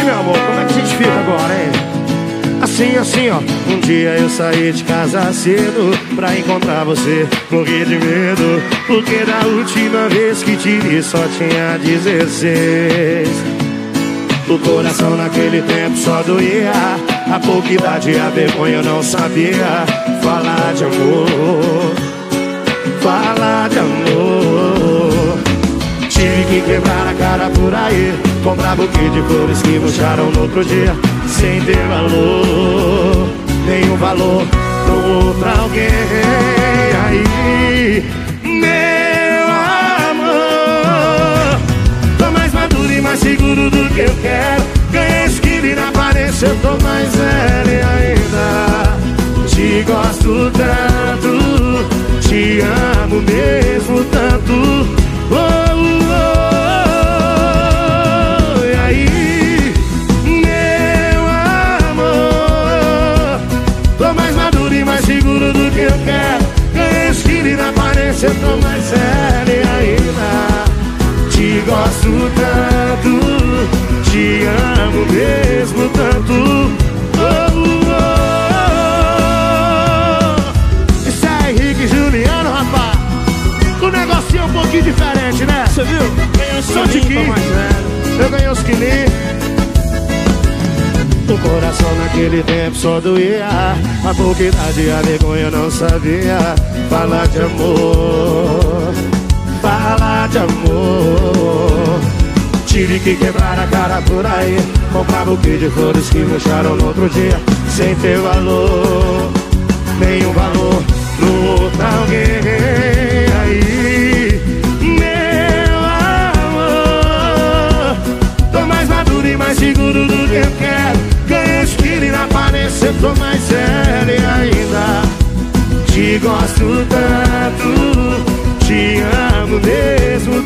E meu amor, como é que a gente fica agora, hein? Assim, assim, ó. Um dia eu saí de casa cedo Pra encontrar você Morri de medo Porque da última vez que te vi Só tinha 16 O coração naquele tempo só doía A pouca idade a vergonha eu não sabia. Falar de amor Falar de amor. Tive que quebrar a cara por aí Comprar buquê de flores que murcharam no outro dia sem ter valor, nenhum valor pro outro alguém. Aí, meu amor, tô mais maduro e mais seguro do que eu quero. Ganhei esquilo na aparência, eu tô tanto Te amo mesmo tanto. Oh, oh, oh. Isso é Henrique Juliano, rapaz. O negocinho é um pouquinho diferente, né? Você viu? Ganhou os quilinhos, eu ganhei os quilinhos. O coração naquele tempo só doía. A pouca idade a vergonha não sabia. Falar de amor que quebrar a cara por aí. Comprar buquê de flores que murcharam no outro dia Sem ter valor Nenhum valor. No outro alguém aí Meu amor. Tô mais maduro e mais seguro do que eu quero. Você tô mais sério ainda. Te gosto tanto, te amo mesmo